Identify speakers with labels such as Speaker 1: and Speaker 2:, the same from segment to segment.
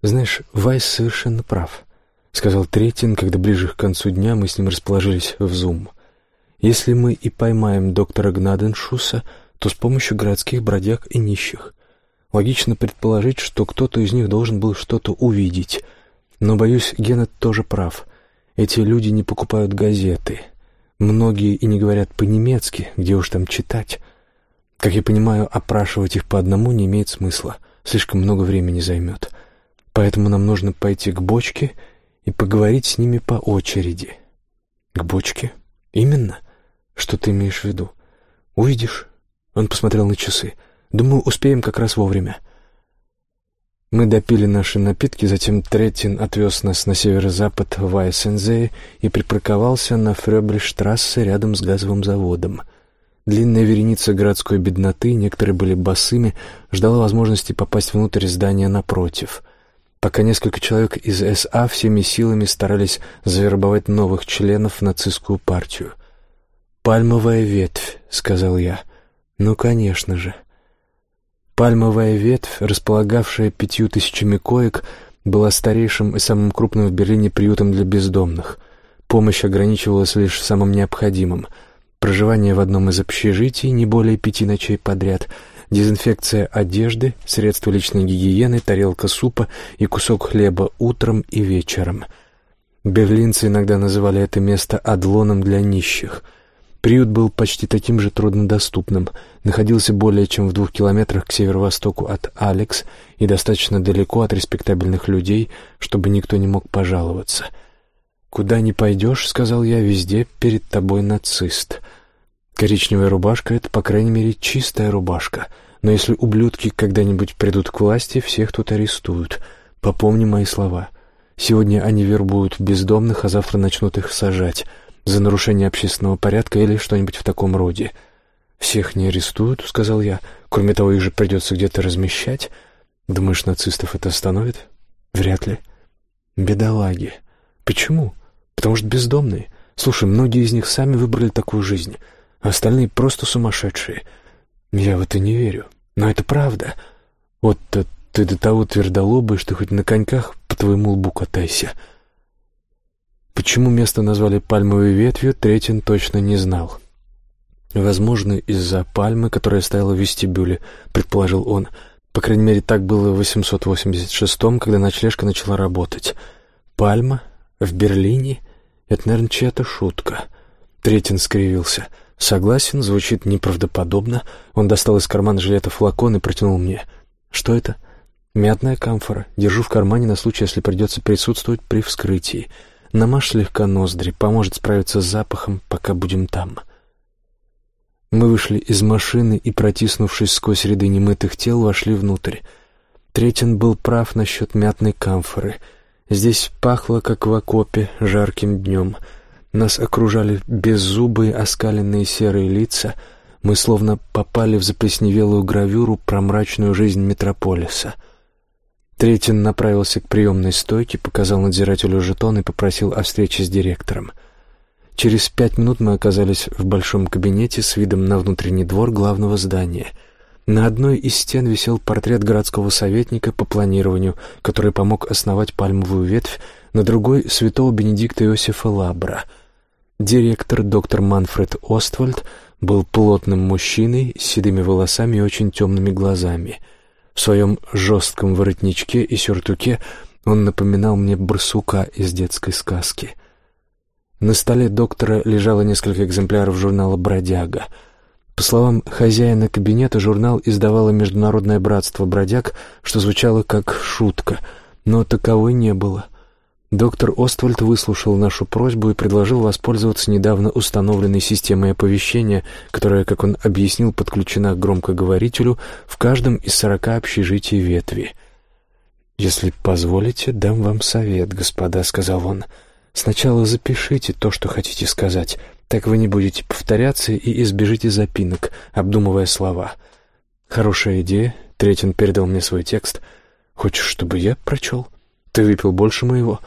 Speaker 1: «Знаешь, Вайс совершенно прав», — сказал Третин, когда ближе к концу дня мы с ним расположились в Зум. «Если мы и поймаем доктора Гнаденшуса, то с помощью городских бродяг и нищих. Логично предположить, что кто-то из них должен был что-то увидеть. Но, боюсь, Геннет тоже прав. Эти люди не покупают газеты. Многие и не говорят по-немецки, где уж там читать. Как я понимаю, опрашивать их по одному не имеет смысла. Слишком много времени займет. Поэтому нам нужно пойти к бочке и поговорить с ними по очереди. К бочке? Именно? Что ты имеешь в виду? Увидишь. Он посмотрел на часы. Думаю, успеем как раз вовремя. Мы допили наши напитки, затем Третин отвез нас на северо-запад в Айсензее и припарковался на Фрёбльштрассе рядом с газовым заводом. Длинная вереница городской бедноты, некоторые были босыми, ждала возможности попасть внутрь здания напротив. Пока несколько человек из СА всеми силами старались завербовать новых членов в нацистскую партию. «Пальмовая ветвь», — сказал я. «Ну, конечно же». Пальмовая ветвь, располагавшая пятью тысячами коек, была старейшим и самым крупным в Берлине приютом для бездомных. Помощь ограничивалась лишь самым необходимым. Проживание в одном из общежитий не более пяти ночей подряд, дезинфекция одежды, средства личной гигиены, тарелка супа и кусок хлеба утром и вечером. Берлинцы иногда называли это место «адлоном для нищих», Приют был почти таким же труднодоступным, находился более чем в двух километрах к северо-востоку от Алекс и достаточно далеко от респектабельных людей, чтобы никто не мог пожаловаться. «Куда ни пойдешь, — сказал я, — везде перед тобой нацист. Коричневая рубашка — это, по крайней мере, чистая рубашка, но если ублюдки когда-нибудь придут к власти, всех тут арестуют. Попомни мои слова. Сегодня они вербуют бездомных, а завтра начнут их сажать» за нарушение общественного порядка или что-нибудь в таком роде. «Всех не арестуют», — сказал я. «Кроме того, их же придется где-то размещать. Думаешь, нацистов это остановит?» «Вряд ли». «Бедолаги». «Почему?» «Потому что бездомные. Слушай, многие из них сами выбрали такую жизнь, остальные просто сумасшедшие. Я в это не верю. Но это правда. Вот ты до того твердолобый, что хоть на коньках по твоему лбу катайся». Почему место назвали пальмовой ветвью, Третин точно не знал. «Возможно, из-за пальмы, которая стояла в вестибюле», — предположил он. По крайней мере, так было в 886-м, когда ночлежка начала работать. «Пальма? В Берлине? Это, наверное, чья-то шутка». Третин скривился. «Согласен, звучит неправдоподобно». Он достал из кармана жилета флакон и протянул мне. «Что это?» «Мятная камфора. Держу в кармане на случай, если придется присутствовать при вскрытии». Намажь слегка ноздри, поможет справиться с запахом, пока будем там. Мы вышли из машины и, протиснувшись сквозь ряды немытых тел, вошли внутрь. Третин был прав насчет мятной камфоры. Здесь пахло, как в окопе, жарким днем. Нас окружали беззубые, оскаленные серые лица. Мы словно попали в заплесневелую гравюру про мрачную жизнь метрополиса — Третин направился к приемной стойке, показал надзирателю жетон и попросил о встрече с директором. Через пять минут мы оказались в большом кабинете с видом на внутренний двор главного здания. На одной из стен висел портрет городского советника по планированию, который помог основать пальмовую ветвь, на другой — святого Бенедикта Иосифа Лабра. Директор, доктор Манфред Оствальд, был плотным мужчиной с седыми волосами и очень темными глазами — в своем жестком воротничке и сюртуке он напоминал мне барсука из детской сказки. На столе доктора лежало несколько экземпляров журнала «Бродяга». По словам хозяина кабинета, журнал издавало Международное братство бродяг, что звучало как шутка, но таковой не было — Доктор Оствальд выслушал нашу просьбу и предложил воспользоваться недавно установленной системой оповещения, которая, как он объяснил, подключена к громкоговорителю в каждом из сорока общежитий ветви. «Если позволите, дам вам совет, господа», — сказал он. «Сначала запишите то, что хотите сказать, так вы не будете повторяться и избежите запинок, обдумывая слова». «Хорошая идея», — Третин передал мне свой текст. «Хочешь, чтобы я прочел? Ты выпил больше моего».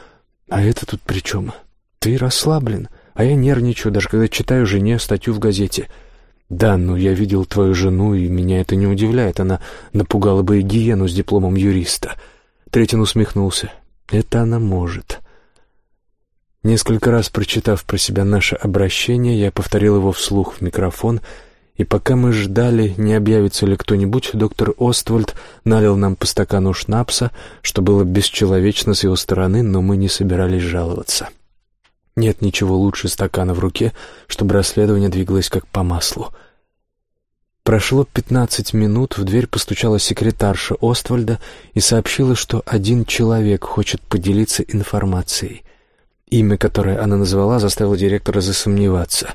Speaker 1: «А это тут при чем? Ты расслаблен, а я нервничаю, даже когда читаю жене статью в газете». «Да, но я видел твою жену, и меня это не удивляет. Она напугала бы и гиену с дипломом юриста». Третин усмехнулся. «Это она может». Несколько раз прочитав про себя наше обращение, я повторил его вслух в микрофон, и пока мы ждали, не объявится ли кто-нибудь, доктор Оствальд налил нам по стакану шнапса, что было бесчеловечно с его стороны, но мы не собирались жаловаться. Нет ничего лучше стакана в руке, чтобы расследование двигалось как по маслу. Прошло пятнадцать минут, в дверь постучала секретарша Оствальда и сообщила, что один человек хочет поделиться информацией — Имя, которое она назвала, заставило директора засомневаться.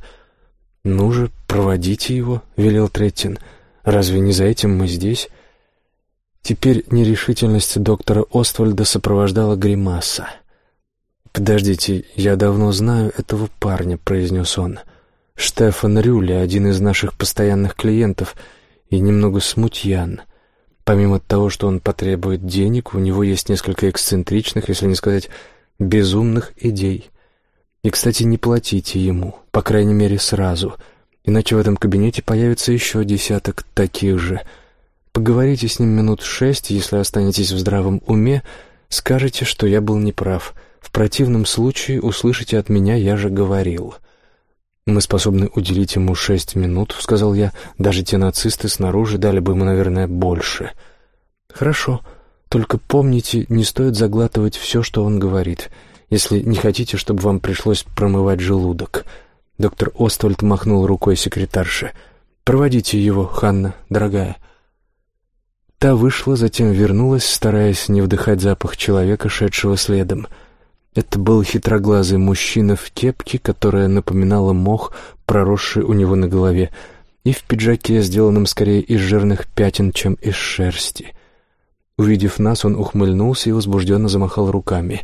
Speaker 1: «Ну же, проводите его», — велел Треттин. «Разве не за этим мы здесь?» Теперь нерешительность доктора Оствальда сопровождала гримаса. «Подождите, я давно знаю этого парня», — произнес он. «Штефан Рюля, один из наших постоянных клиентов, и немного смутьян. Помимо того, что он потребует денег, у него есть несколько эксцентричных, если не сказать безумных идей. И, кстати, не платите ему, по крайней мере, сразу, иначе в этом кабинете появится еще десяток таких же. Поговорите с ним минут шесть, если останетесь в здравом уме, скажете, что я был неправ. В противном случае услышите от меня «я же говорил». «Мы способны уделить ему шесть минут», — сказал я. «Даже те нацисты снаружи дали бы ему, наверное, больше». «Хорошо», только помните, не стоит заглатывать все, что он говорит, если не хотите, чтобы вам пришлось промывать желудок. Доктор Оствальд махнул рукой секретарше. «Проводите его, Ханна, дорогая». Та вышла, затем вернулась, стараясь не вдыхать запах человека, шедшего следом. Это был хитроглазый мужчина в кепке, которая напоминала мох, проросший у него на голове, и в пиджаке, сделанном скорее из жирных пятен, чем из шерсти. Увидев нас, он ухмыльнулся и возбужденно замахал руками.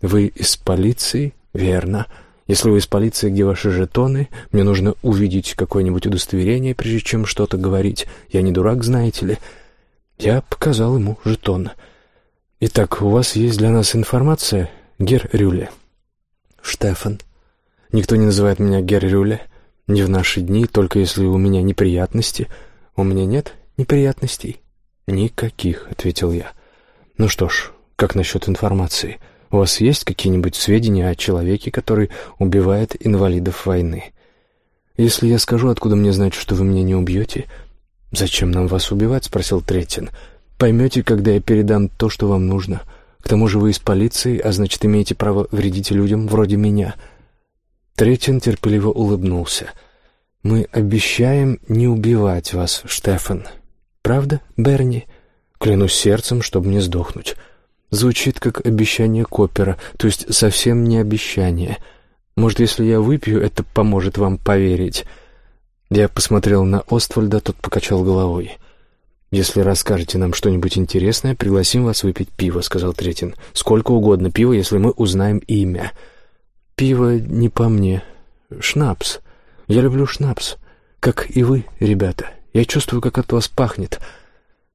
Speaker 1: «Вы из полиции?» «Верно. Если вы из полиции, где ваши жетоны? Мне нужно увидеть какое-нибудь удостоверение, прежде чем что-то говорить. Я не дурак, знаете ли». Я показал ему жетон. «Итак, у вас есть для нас информация, Гер Рюле?» «Штефан. Никто не называет меня Гер Рюле. Не в наши дни, только если у меня неприятности. У меня нет неприятностей». «Никаких», — ответил я. «Ну что ж, как насчет информации? У вас есть какие-нибудь сведения о человеке, который убивает инвалидов войны? Если я скажу, откуда мне знать, что вы меня не убьете?» «Зачем нам вас убивать?» — спросил Третин. «Поймете, когда я передам то, что вам нужно. К тому же вы из полиции, а значит, имеете право вредить людям вроде меня». Третин терпеливо улыбнулся. «Мы обещаем не убивать вас, Штефан. Правда, Берни? Клянусь сердцем, чтобы не сдохнуть. Звучит как обещание Копера, то есть совсем не обещание. Может, если я выпью, это поможет вам поверить. Я посмотрел на Оствальда, тот покачал головой. «Если расскажете нам что-нибудь интересное, пригласим вас выпить пиво», — сказал Третин. «Сколько угодно пива, если мы узнаем имя». «Пиво не по мне. Шнапс. Я люблю шнапс. Как и вы, ребята. Я чувствую, как от вас пахнет.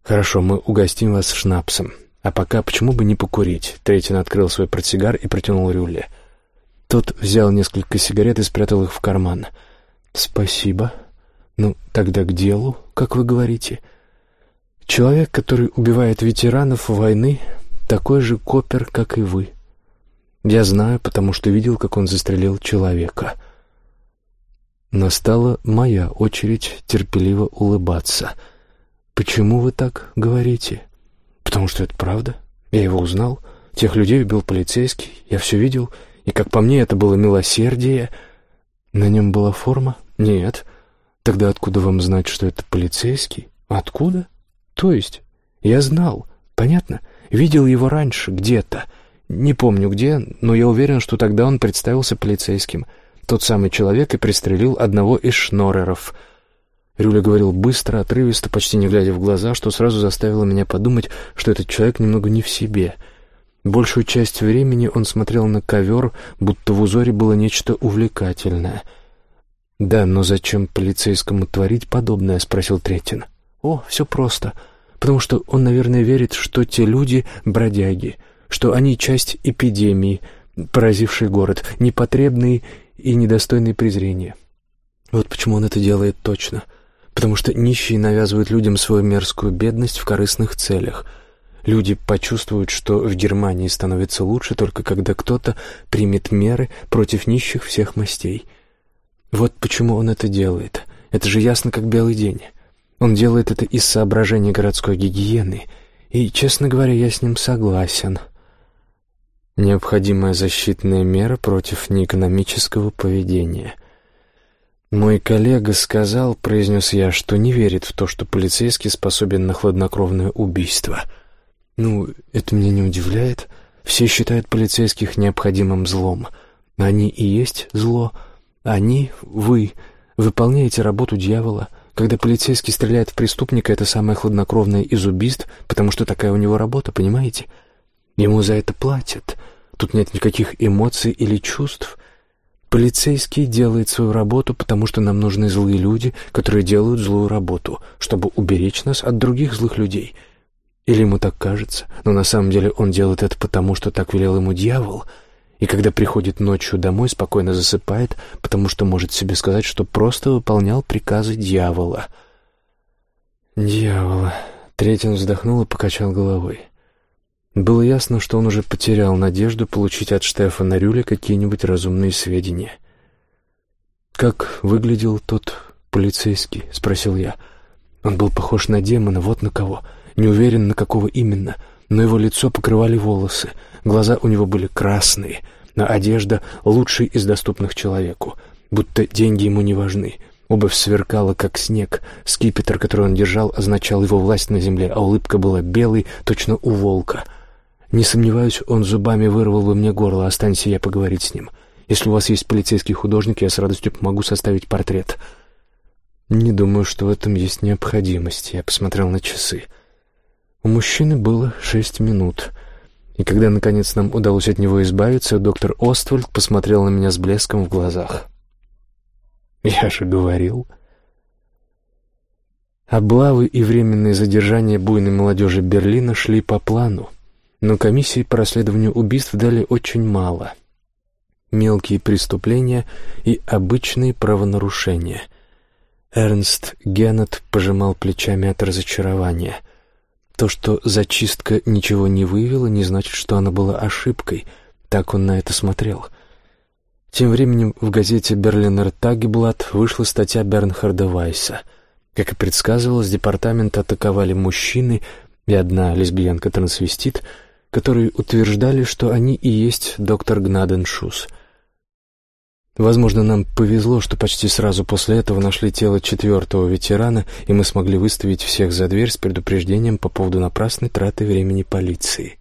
Speaker 1: Хорошо, мы угостим вас шнапсом. А пока почему бы не покурить? Третин открыл свой портсигар и протянул Рюле. Тот взял несколько сигарет и спрятал их в карман. «Спасибо. Ну, тогда к делу, как вы говорите. Человек, который убивает ветеранов войны, такой же копер, как и вы. Я знаю, потому что видел, как он застрелил человека». Настала моя очередь терпеливо улыбаться. «Почему вы так говорите?» «Потому что это правда. Я его узнал. Тех людей убил полицейский. Я все видел. И, как по мне, это было милосердие. На нем была форма? Нет. Тогда откуда вам знать, что это полицейский? Откуда? То есть, я знал. Понятно? Видел его раньше, где-то. Не помню где, но я уверен, что тогда он представился полицейским». Тот самый человек и пристрелил одного из шнореров. Рюля говорил быстро, отрывисто, почти не глядя в глаза, что сразу заставило меня подумать, что этот человек немного не в себе. Большую часть времени он смотрел на ковер, будто в узоре было нечто увлекательное. «Да, но зачем полицейскому творить подобное?» — спросил Третин. «О, все просто. Потому что он, наверное, верит, что те люди — бродяги, что они часть эпидемии, поразившей город, непотребные и недостойный презрения. Вот почему он это делает точно. Потому что нищие навязывают людям свою мерзкую бедность в корыстных целях. Люди почувствуют, что в Германии становится лучше только когда кто-то примет меры против нищих всех мастей. Вот почему он это делает. Это же ясно как белый день. Он делает это из соображений городской гигиены, и, честно говоря, я с ним согласен. Необходимая защитная мера против неэкономического поведения. «Мой коллега сказал, — произнес я, — что не верит в то, что полицейский способен на хладнокровное убийство. Ну, это меня не удивляет. Все считают полицейских необходимым злом. Они и есть зло. Они, вы, выполняете работу дьявола. Когда полицейский стреляет в преступника, это самое хладнокровное из убийств, потому что такая у него работа, понимаете? Ему за это платят. Тут нет никаких эмоций или чувств. Полицейский делает свою работу, потому что нам нужны злые люди, которые делают злую работу, чтобы уберечь нас от других злых людей. Или ему так кажется, но на самом деле он делает это потому, что так велел ему дьявол — и когда приходит ночью домой, спокойно засыпает, потому что может себе сказать, что просто выполнял приказы дьявола. «Дьявола!» Третин вздохнул и покачал головой. Было ясно, что он уже потерял надежду получить от Штефана Рюля какие-нибудь разумные сведения. «Как выглядел тот полицейский?» — спросил я. Он был похож на демона, вот на кого. Не уверен, на какого именно, но его лицо покрывали волосы — Глаза у него были красные, но одежда лучшей из доступных человеку, будто деньги ему не важны. Обувь сверкала, как снег. Скипетр, который он держал, означал его власть на земле, а улыбка была белой, точно у волка. Не сомневаюсь, он зубами вырвал бы мне горло, останься я поговорить с ним. Если у вас есть полицейский художник, я с радостью помогу составить портрет. Не думаю, что в этом есть необходимость. Я посмотрел на часы. У мужчины было шесть минут — и когда, наконец, нам удалось от него избавиться, доктор Оствальд посмотрел на меня с блеском в глазах. «Я же говорил...» Облавы и временные задержания буйной молодежи Берлина шли по плану, но комиссии по расследованию убийств дали очень мало. Мелкие преступления и обычные правонарушения. Эрнст Геннет пожимал плечами от разочарования — то, что зачистка ничего не выявила, не значит, что она была ошибкой. Так он на это смотрел. Тем временем в газете «Берлинер Тагеблат» вышла статья Бернхарда Вайса. Как и предсказывалось, департамент атаковали мужчины и одна лесбиянка-трансвестит, которые утверждали, что они и есть доктор Гнаденшус — Возможно, нам повезло, что почти сразу после этого нашли тело четвертого ветерана, и мы смогли выставить всех за дверь с предупреждением по поводу напрасной траты времени полиции.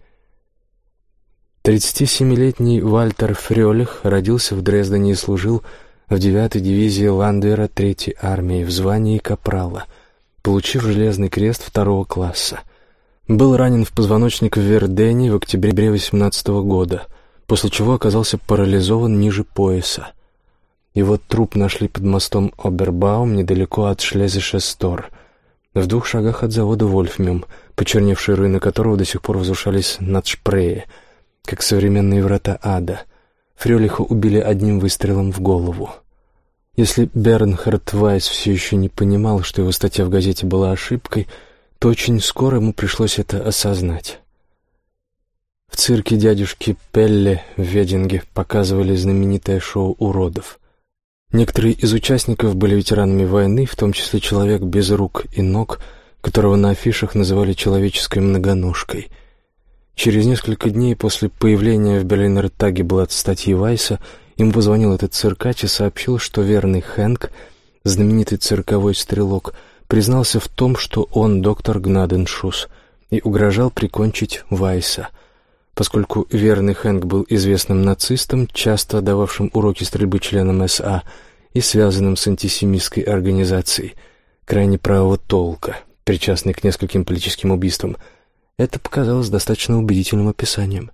Speaker 1: 37-летний Вальтер Фрёлих родился в Дрездене и служил в 9-й дивизии Ландвера 3-й армии в звании капрала, получив железный крест второго класса. Был ранен в позвоночник в Вердене в октябре 18 года, после чего оказался парализован ниже пояса. Его труп нашли под мостом Обербаум недалеко от Шлезише-Стор, в двух шагах от завода «Вольфмем», почерневшие руины которого до сих пор возвышались над Шпрее, как современные врата ада. Фрёлиха убили одним выстрелом в голову. Если Бернхард Вайс все еще не понимал, что его статья в газете была ошибкой, то очень скоро ему пришлось это осознать. В цирке дядюшки Пелле в Вединге показывали знаменитое шоу уродов. Некоторые из участников были ветеранами войны, в том числе человек без рук и ног, которого на афишах называли человеческой многоножкой. Через несколько дней после появления в Берлинер Тагеблат статьи Вайса им позвонил этот циркач и сообщил, что верный Хэнк, знаменитый цирковой стрелок, признался в том, что он доктор Гнаденшус и угрожал прикончить Вайса — Поскольку верный Хэнк был известным нацистом, часто дававшим уроки стрельбы членам СА и связанным с антисемитской организацией, крайне правого толка, причастный к нескольким политическим убийствам, это показалось достаточно убедительным описанием.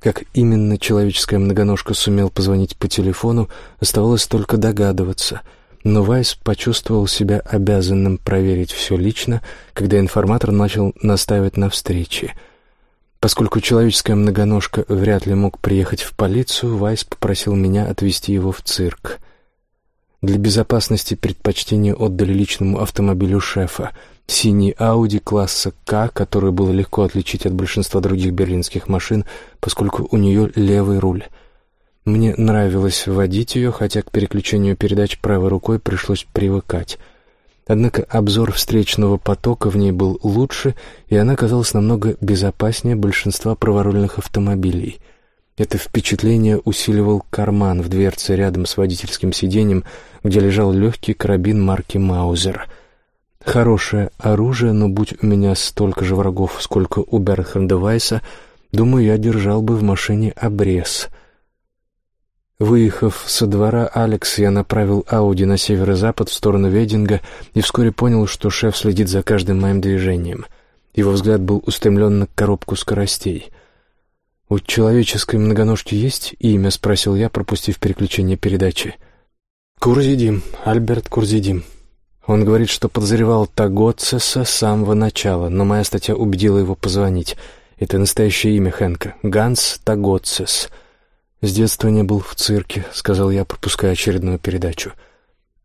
Speaker 1: Как именно человеческая многоножка сумел позвонить по телефону, оставалось только догадываться, но Вайс почувствовал себя обязанным проверить все лично, когда информатор начал настаивать на встрече — Поскольку человеческая многоножка вряд ли мог приехать в полицию, Вайс попросил меня отвезти его в цирк. Для безопасности предпочтение отдали личному автомобилю шефа, Синий Ауди класса К, которую было легко отличить от большинства других берлинских машин, поскольку у нее левый руль. Мне нравилось водить ее, хотя к переключению передач правой рукой пришлось привыкать. Однако обзор встречного потока в ней был лучше, и она казалась намного безопаснее большинства праворульных автомобилей. Это впечатление усиливал карман в дверце рядом с водительским сиденьем, где лежал легкий карабин марки «Маузер». Хорошее оружие, но будь у меня столько же врагов, сколько у Берхендевайса, думаю, я держал бы в машине обрез. Выехав со двора Алекс, я направил Ауди на северо-запад в сторону Вединга и вскоре понял, что шеф следит за каждым моим движением. Его взгляд был устремлен на коробку скоростей. «У человеческой многоножки есть имя?» — спросил я, пропустив переключение передачи. «Курзидим, Альберт Курзидим», он говорит, что подозревал Тагоцеса с самого начала, но моя статья убедила его позвонить. Это настоящее имя Хэнка. Ганс Тагоцес. «С детства не был в цирке», — сказал я, пропуская очередную передачу.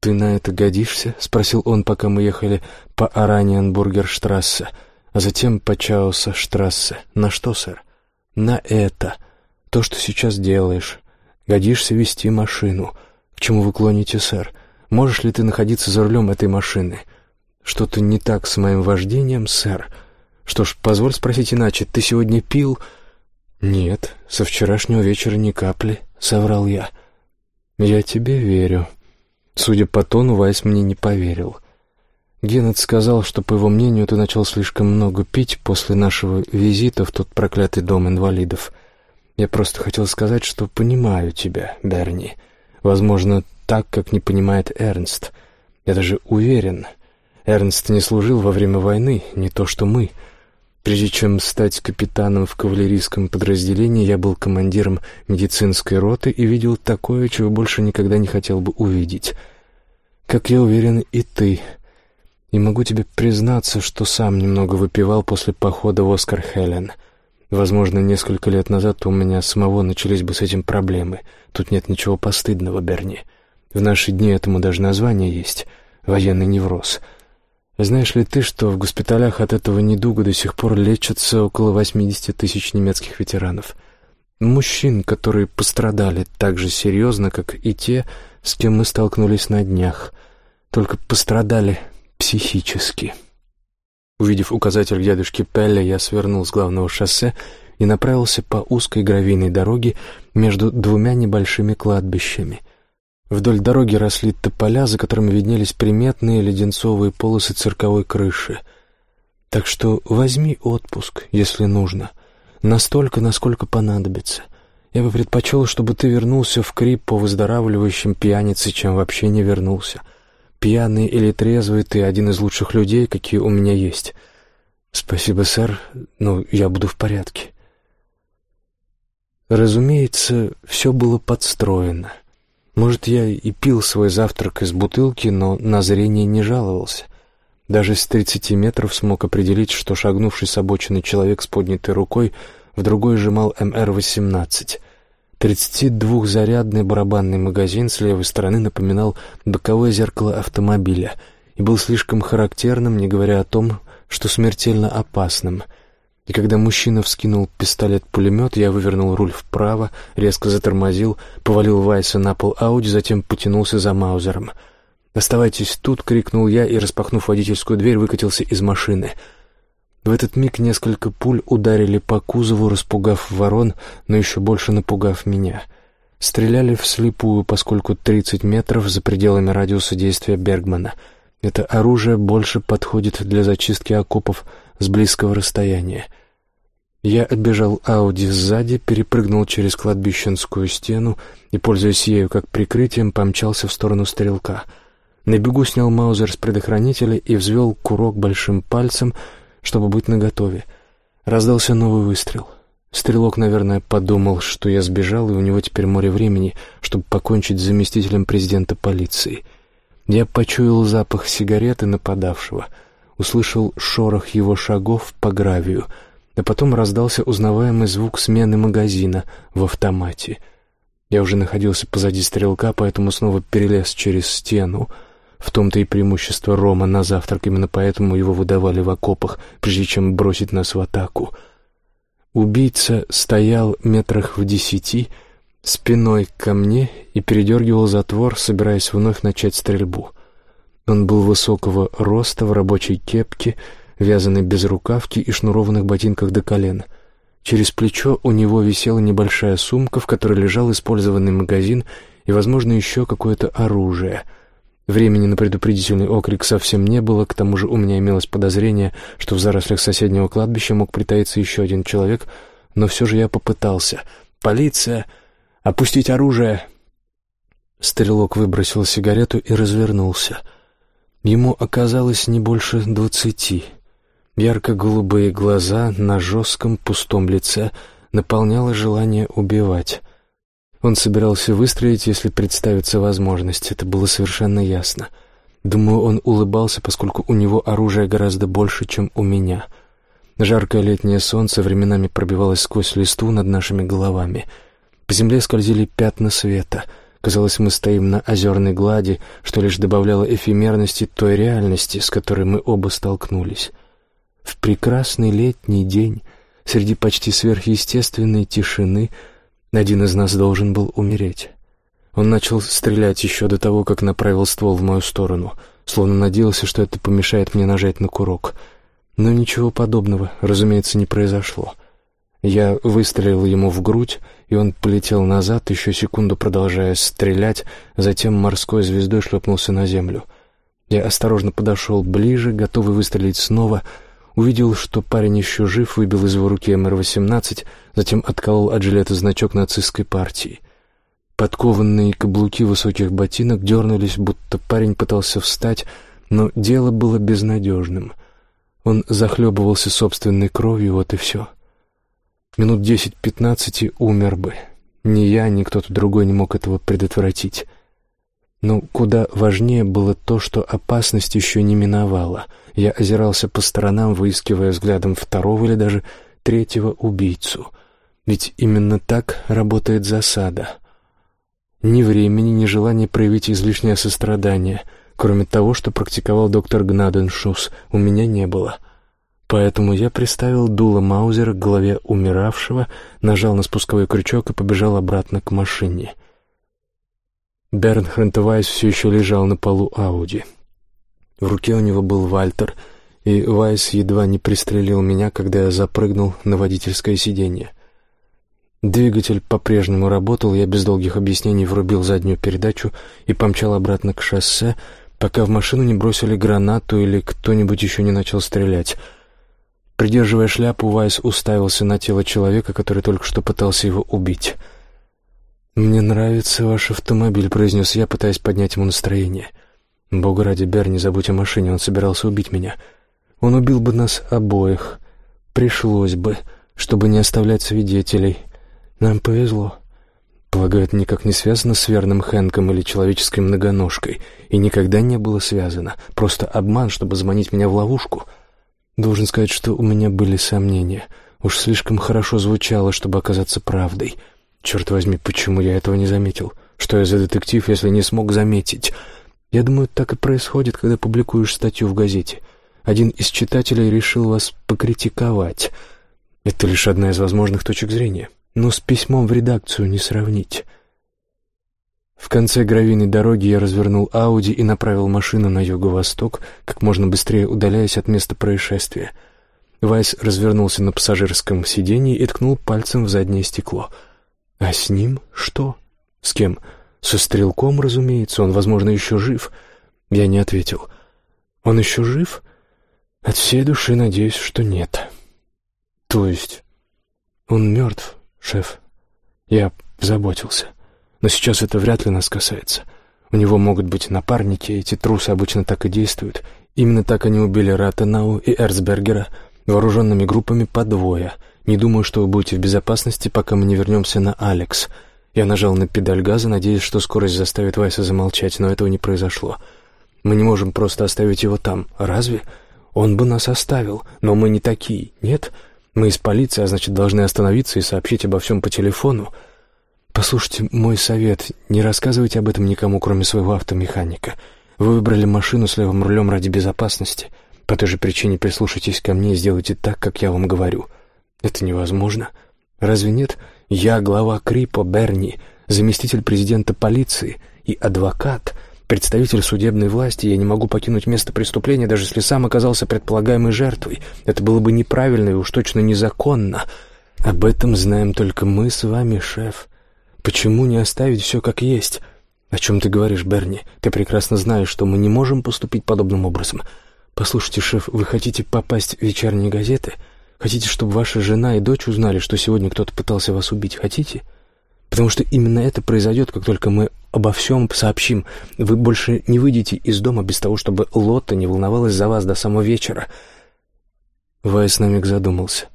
Speaker 1: «Ты на это годишься?» — спросил он, пока мы ехали по Араниенбургерштрассе, а затем по Чауса-штрассе. «На что, сэр?» «На это. То, что сейчас делаешь. Годишься вести машину. К чему вы клоните, сэр?» Можешь ли ты находиться за рулем этой машины? Что-то не так с моим вождением, сэр? Что ж, позволь спросить иначе. Ты сегодня пил? Нет, со вчерашнего вечера ни капли, соврал я. Я тебе верю. Судя по тону, Вайс мне не поверил. Геннет сказал, что, по его мнению, ты начал слишком много пить после нашего визита в тот проклятый дом инвалидов. Я просто хотел сказать, что понимаю тебя, Берни. Возможно, так, как не понимает Эрнст. Я даже уверен, Эрнст не служил во время войны, не то что мы. Прежде чем стать капитаном в кавалерийском подразделении, я был командиром медицинской роты и видел такое, чего больше никогда не хотел бы увидеть. Как я уверен, и ты. И могу тебе признаться, что сам немного выпивал после похода в Оскар-Хелен. Возможно, несколько лет назад у меня самого начались бы с этим проблемы. Тут нет ничего постыдного, Берни. В наши дни этому даже название есть — военный невроз. Знаешь ли ты, что в госпиталях от этого недуга до сих пор лечатся около 80 тысяч немецких ветеранов? Мужчин, которые пострадали так же серьезно, как и те, с кем мы столкнулись на днях, только пострадали психически. Увидев указатель дядюшки Пелля, я свернул с главного шоссе и направился по узкой гравийной дороге между двумя небольшими кладбищами. Вдоль дороги росли тополя, за которыми виднелись приметные леденцовые полосы цирковой крыши. Так что возьми отпуск, если нужно, настолько, насколько понадобится. Я бы предпочел, чтобы ты вернулся в Крип по выздоравливающим пьянице, чем вообще не вернулся. Пьяный или трезвый ты один из лучших людей, какие у меня есть. Спасибо, сэр, но я буду в порядке. Разумеется, все было подстроено — может, я и пил свой завтрак из бутылки, но на зрение не жаловался. Даже с тридцати метров смог определить, что шагнувший с обочины человек с поднятой рукой в другой сжимал МР-18. Тридцати двухзарядный барабанный магазин с левой стороны напоминал боковое зеркало автомобиля и был слишком характерным, не говоря о том, что смертельно опасным — и когда мужчина вскинул пистолет-пулемет, я вывернул руль вправо, резко затормозил, повалил Вайса на пол Ауди, затем потянулся за Маузером. «Оставайтесь тут!» — крикнул я и, распахнув водительскую дверь, выкатился из машины. В этот миг несколько пуль ударили по кузову, распугав ворон, но еще больше напугав меня. Стреляли вслепую, поскольку 30 метров за пределами радиуса действия Бергмана. Это оружие больше подходит для зачистки окопов с близкого расстояния. Я отбежал Ауди сзади, перепрыгнул через кладбищенскую стену и, пользуясь ею как прикрытием, помчался в сторону стрелка. На бегу снял маузер с предохранителя и взвел курок большим пальцем, чтобы быть наготове. Раздался новый выстрел. Стрелок, наверное, подумал, что я сбежал, и у него теперь море времени, чтобы покончить с заместителем президента полиции. Я почуял запах сигареты нападавшего, услышал шорох его шагов по гравию — а потом раздался узнаваемый звук смены магазина в автомате. Я уже находился позади стрелка, поэтому снова перелез через стену. В том-то и преимущество Рома на завтрак, именно поэтому его выдавали в окопах, прежде чем бросить нас в атаку. Убийца стоял метрах в десяти, спиной ко мне и передергивал затвор, собираясь вновь начать стрельбу. Он был высокого роста, в рабочей кепке, вязаной безрукавке и шнурованных ботинках до колена. Через плечо у него висела небольшая сумка, в которой лежал использованный магазин и, возможно, еще какое-то оружие — Времени на предупредительный окрик совсем не было, к тому же у меня имелось подозрение, что в зарослях соседнего кладбища мог притаиться еще один человек, но все же я попытался. «Полиция! Опустить оружие!» Стрелок выбросил сигарету и развернулся. Ему оказалось не больше двадцати. Ярко-голубые глаза на жестком пустом лице наполняло желание убивать. Он собирался выстрелить, если представится возможность, это было совершенно ясно. Думаю, он улыбался, поскольку у него оружия гораздо больше, чем у меня. Жаркое летнее солнце временами пробивалось сквозь листву над нашими головами. По земле скользили пятна света. Казалось, мы стоим на озерной глади, что лишь добавляло эфемерности той реальности, с которой мы оба столкнулись. В прекрасный летний день, среди почти сверхъестественной тишины — один из нас должен был умереть. Он начал стрелять еще до того, как направил ствол в мою сторону, словно надеялся, что это помешает мне нажать на курок. Но ничего подобного, разумеется, не произошло. Я выстрелил ему в грудь, и он полетел назад, еще секунду продолжая стрелять, затем морской звездой шлепнулся на землю. Я осторожно подошел ближе, готовый выстрелить снова — Увидел, что парень еще жив, выбил из его руки МР-18, затем отколол от жилета значок нацистской партии. Подкованные каблуки высоких ботинок дернулись, будто парень пытался встать, но дело было безнадежным. Он захлебывался собственной кровью, вот и все. Минут десять-пятнадцати умер бы. Ни я, ни кто-то другой не мог этого предотвратить. Но куда важнее было то, что опасность еще не миновала. Я озирался по сторонам, выискивая взглядом второго или даже третьего убийцу. Ведь именно так работает засада. Ни времени, ни желания проявить излишнее сострадание, кроме того, что практиковал доктор Гнаденшус, у меня не было. Поэтому я приставил дуло Маузера к голове умиравшего, нажал на спусковой крючок и побежал обратно к машине — Бернхард Вайс все еще лежал на полу Ауди. В руке у него был Вальтер, и Вайс едва не пристрелил меня, когда я запрыгнул на водительское сиденье. Двигатель по-прежнему работал, я без долгих объяснений врубил заднюю передачу и помчал обратно к шоссе, пока в машину не бросили гранату или кто-нибудь еще не начал стрелять. Придерживая шляпу, Вайс уставился на тело человека, который только что пытался его убить — «Мне нравится ваш автомобиль», — произнес я, пытаясь поднять ему настроение. «Бога ради, Бер, не забудь о машине, он собирался убить меня. Он убил бы нас обоих. Пришлось бы, чтобы не оставлять свидетелей. Нам повезло». Полагаю, это никак не связано с верным Хэнком или человеческой многоножкой, и никогда не было связано. Просто обман, чтобы заманить меня в ловушку. Должен сказать, что у меня были сомнения. Уж слишком хорошо звучало, чтобы оказаться правдой. Черт возьми, почему я этого не заметил? Что я за детектив, если не смог заметить? Я думаю, так и происходит, когда публикуешь статью в газете. Один из читателей решил вас покритиковать. Это лишь одна из возможных точек зрения. Но с письмом в редакцию не сравнить. В конце гравийной дороги я развернул Ауди и направил машину на юго-восток, как можно быстрее удаляясь от места происшествия. Вайс развернулся на пассажирском сиденье и ткнул пальцем в заднее стекло — а с ним что? С кем? Со стрелком, разумеется, он, возможно, еще жив. Я не ответил. Он еще жив? От всей души надеюсь, что нет. То есть он мертв, шеф. Я заботился. Но сейчас это вряд ли нас касается. У него могут быть напарники, эти трусы обычно так и действуют. Именно так они убили Ратенау и Эрцбергера вооруженными группами по двое — не думаю, что вы будете в безопасности, пока мы не вернемся на Алекс. Я нажал на педаль газа, надеясь, что скорость заставит Вайса замолчать, но этого не произошло. Мы не можем просто оставить его там. Разве? Он бы нас оставил, но мы не такие, нет? Мы из полиции, а значит, должны остановиться и сообщить обо всем по телефону. Послушайте, мой совет, не рассказывайте об этом никому, кроме своего автомеханика. Вы выбрали машину с левым рулем ради безопасности. По той же причине прислушайтесь ко мне и сделайте так, как я вам говорю. Это невозможно. Разве нет? Я глава Крипо Берни, заместитель президента полиции и адвокат, представитель судебной власти. Я не могу покинуть место преступления, даже если сам оказался предполагаемой жертвой. Это было бы неправильно и уж точно незаконно. Об этом знаем только мы с вами, шеф. Почему не оставить все как есть? О чем ты говоришь, Берни? Ты прекрасно знаешь, что мы не можем поступить подобным образом. Послушайте, шеф, вы хотите попасть в вечерние газеты? Хотите, чтобы ваша жена и дочь узнали, что сегодня кто-то пытался вас убить? Хотите? Потому что именно это произойдет, как только мы обо всем сообщим. Вы больше не выйдете из дома без того, чтобы Лотта не волновалась за вас до самого вечера. Вайс на миг задумался.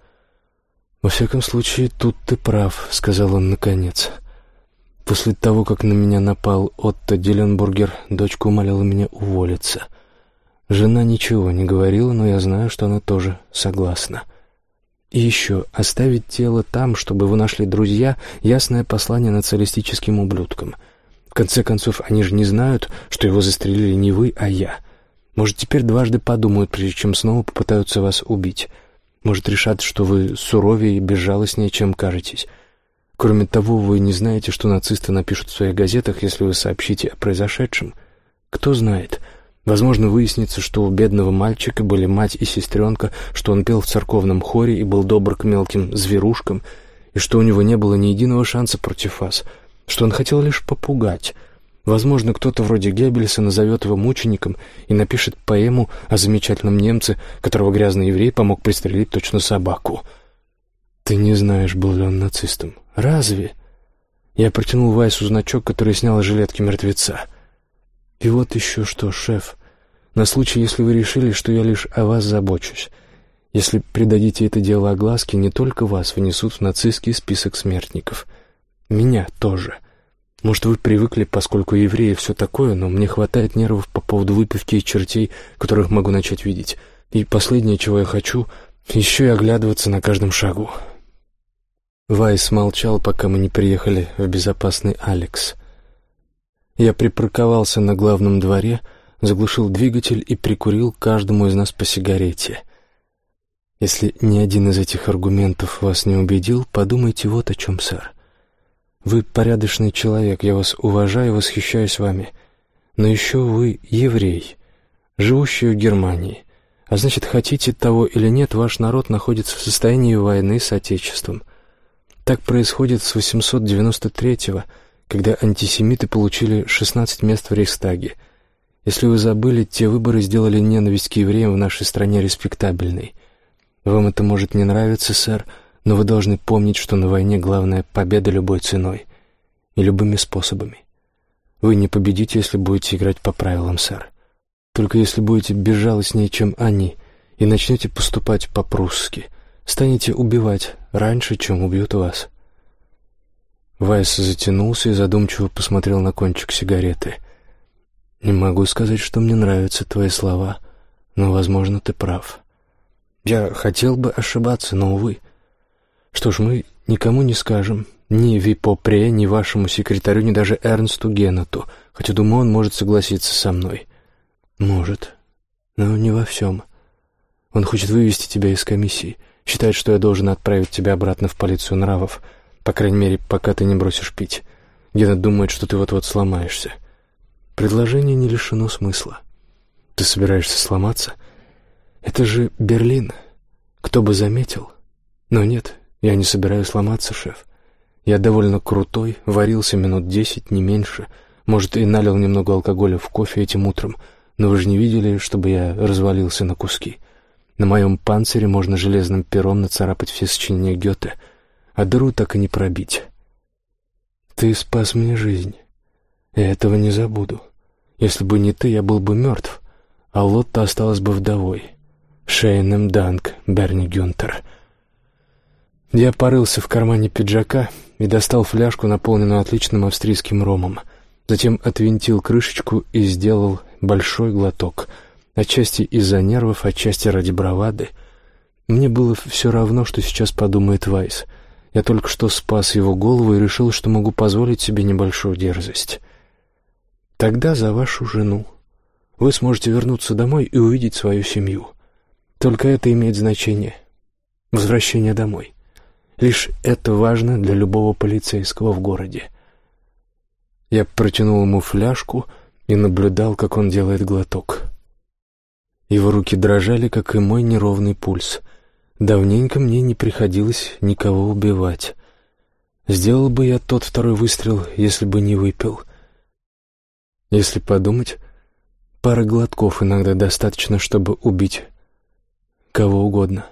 Speaker 1: «Во всяком случае, тут ты прав», — сказал он наконец. После того, как на меня напал Отто Деленбургер, дочка умоляла меня уволиться. Жена ничего не говорила, но я знаю, что она тоже согласна. И еще, оставить тело там, чтобы его нашли друзья, ясное послание националистическим ублюдкам. В конце концов, они же не знают, что его застрелили не вы, а я. Может, теперь дважды подумают, прежде чем снова попытаются вас убить. Может, решат, что вы суровее и безжалостнее, чем кажетесь. Кроме того, вы не знаете, что нацисты напишут в своих газетах, если вы сообщите о произошедшем. Кто знает. Возможно, выяснится, что у бедного мальчика были мать и сестренка, что он пел в церковном хоре и был добр к мелким зверушкам, и что у него не было ни единого шанса против вас, что он хотел лишь попугать. Возможно, кто-то вроде Геббельса назовет его мучеником и напишет поэму о замечательном немце, которого грязный еврей помог пристрелить точно собаку. Ты не знаешь, был ли он нацистом. «Разве?» Я протянул Вайсу значок, который снял жилетки мертвеца. «И вот еще что, шеф, на случай, если вы решили, что я лишь о вас забочусь. Если придадите это дело огласке, не только вас внесут в нацистский список смертников. Меня тоже. Может, вы привыкли, поскольку евреи все такое, но мне хватает нервов по поводу выпивки и чертей, которых могу начать видеть. И последнее, чего я хочу, еще и оглядываться на каждом шагу». Вайс молчал, пока мы не приехали в безопасный Алекс. Я припарковался на главном дворе, заглушил двигатель и прикурил каждому из нас по сигарете. Если ни один из этих аргументов вас не убедил, подумайте вот о чем, сэр. Вы порядочный человек, я вас уважаю и восхищаюсь вами. Но еще вы еврей, живущий в Германии. А значит, хотите того или нет, ваш народ находится в состоянии войны с Отечеством — так происходит с 893-го, когда антисемиты получили 16 мест в Рейхстаге. Если вы забыли, те выборы сделали ненависть к евреям в нашей стране респектабельной. Вам это может не нравиться, сэр, но вы должны помнить, что на войне главная победа любой ценой и любыми способами. Вы не победите, если будете играть по правилам, сэр. Только если будете безжалостнее, чем они, и начнете поступать по-прусски, станете убивать раньше, чем убьют вас». Вайс затянулся и задумчиво посмотрел на кончик сигареты. «Не могу сказать, что мне нравятся твои слова, но, возможно, ты прав. Я хотел бы ошибаться, но, увы. Что ж, мы никому не скажем, ни Випопре, ни вашему секретарю, ни даже Эрнсту Геннету, хотя, думаю, он может согласиться со мной. Может, но не во всем. Он хочет вывести тебя из комиссии». Считает, что я должен отправить тебя обратно в полицию нравов, по крайней мере, пока ты не бросишь пить. Гена думает, что ты вот-вот сломаешься. Предложение не лишено смысла. Ты собираешься сломаться? Это же Берлин. Кто бы заметил? Но нет, я не собираюсь сломаться, шеф. Я довольно крутой, варился минут десять, не меньше. Может, и налил немного алкоголя в кофе этим утром, но вы же не видели, чтобы я развалился на куски. На моем панцире можно железным пером нацарапать все сочинения Гёте, а дыру так и не пробить. Ты спас мне жизнь. Я этого не забуду. Если бы не ты, я был бы мертв, а Лотта осталась бы вдовой. Шейнем Данк, Берни Гюнтер. Я порылся в кармане пиджака и достал фляжку, наполненную отличным австрийским ромом. Затем отвинтил крышечку и сделал большой глоток — Отчасти из-за нервов, отчасти ради бравады. Мне было все равно, что сейчас подумает Вайс. Я только что спас его голову и решил, что могу позволить себе небольшую дерзость. Тогда за вашу жену. вы сможете вернуться домой и увидеть свою семью. Только это имеет значение. Возвращение домой. Лишь это важно для любого полицейского в городе. Я протянул ему фляжку и наблюдал, как он делает глоток. Его руки дрожали, как и мой неровный пульс. Давненько мне не приходилось никого убивать. Сделал бы я тот второй выстрел, если бы не выпил. Если подумать, пара глотков иногда достаточно, чтобы убить кого угодно.